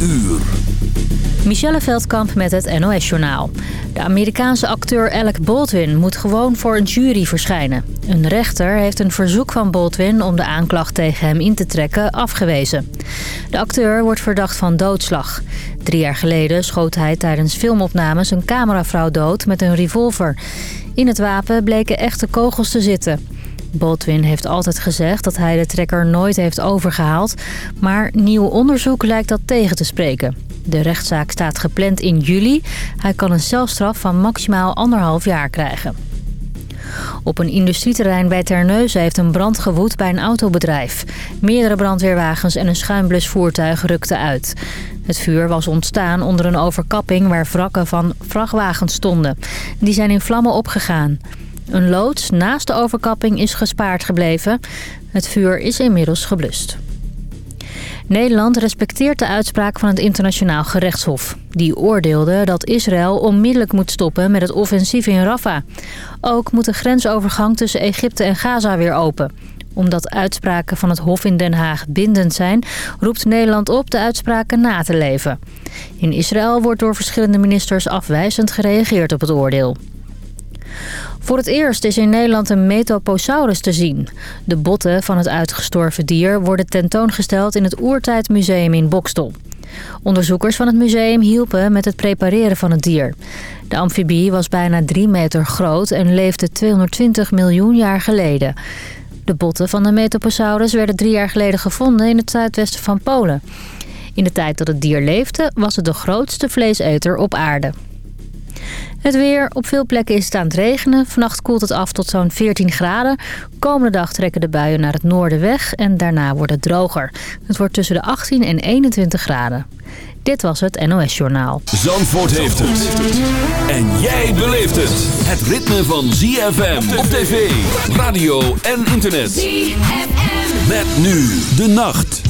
uur. Michelle Veldkamp met het NOS-journaal. De Amerikaanse acteur Alec Baldwin moet gewoon voor een jury verschijnen. Een rechter heeft een verzoek van Baldwin om de aanklacht tegen hem in te trekken afgewezen. De acteur wordt verdacht van doodslag. Drie jaar geleden schoot hij tijdens filmopnames een cameravrouw dood met een revolver. In het wapen bleken echte kogels te zitten. Baldwin heeft altijd gezegd dat hij de trekker nooit heeft overgehaald... maar nieuw onderzoek lijkt dat tegen te spreken. De rechtszaak staat gepland in juli. Hij kan een celstraf van maximaal anderhalf jaar krijgen. Op een industrieterrein bij Terneuzen heeft een brand gewoed bij een autobedrijf. Meerdere brandweerwagens en een schuimblusvoertuig rukten uit. Het vuur was ontstaan onder een overkapping waar wrakken van vrachtwagens stonden. Die zijn in vlammen opgegaan. Een loods naast de overkapping is gespaard gebleven. Het vuur is inmiddels geblust. Nederland respecteert de uitspraak van het internationaal gerechtshof. Die oordeelde dat Israël onmiddellijk moet stoppen met het offensief in Rafah. Ook moet de grensovergang tussen Egypte en Gaza weer open. Omdat uitspraken van het Hof in Den Haag bindend zijn... roept Nederland op de uitspraken na te leven. In Israël wordt door verschillende ministers afwijzend gereageerd op het oordeel. Voor het eerst is in Nederland een Metoposaurus te zien. De botten van het uitgestorven dier worden tentoongesteld in het Oertijdmuseum in Bokstel. Onderzoekers van het museum hielpen met het prepareren van het dier. De amfibie was bijna 3 meter groot en leefde 220 miljoen jaar geleden. De botten van de Metoposaurus werden drie jaar geleden gevonden in het zuidwesten van Polen. In de tijd dat het dier leefde was het de grootste vleeseter op aarde. Het weer. Op veel plekken is het aan het regenen. Vannacht koelt het af tot zo'n 14 graden. Komende dag trekken de buien naar het noorden weg en daarna wordt het droger. Het wordt tussen de 18 en 21 graden. Dit was het NOS Journaal. Zandvoort heeft het. En jij beleeft het. Het ritme van ZFM op tv, radio en internet. ZFM. Met nu de nacht.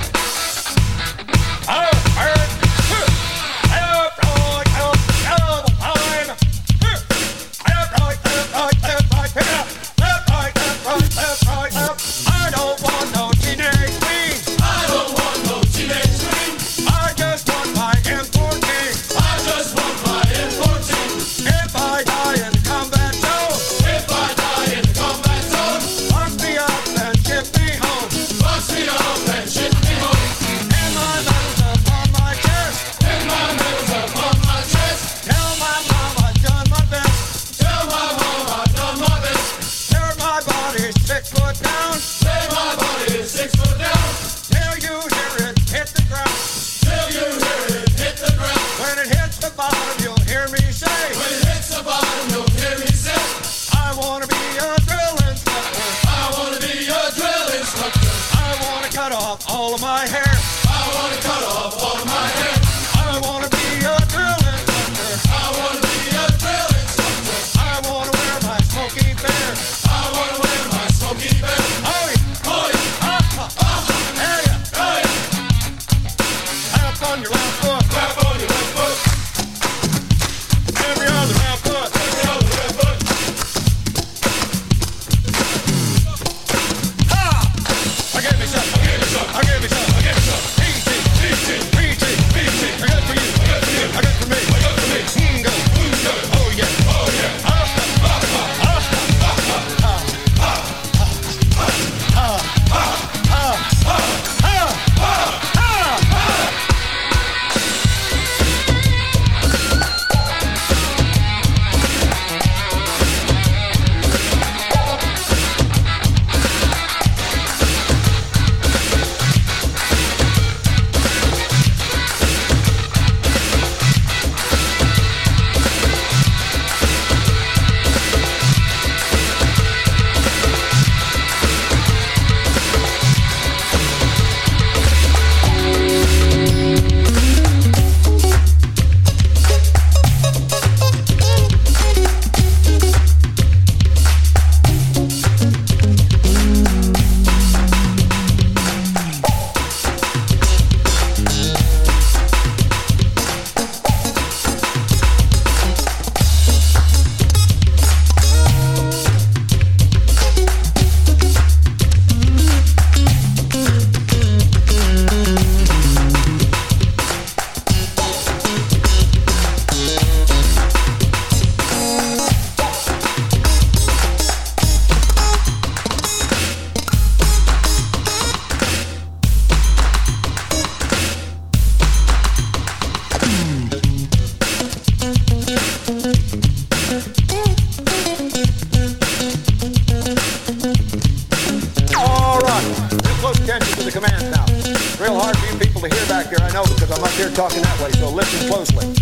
because I'm up here talking that way, so listen closely.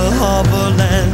the harbor land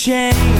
change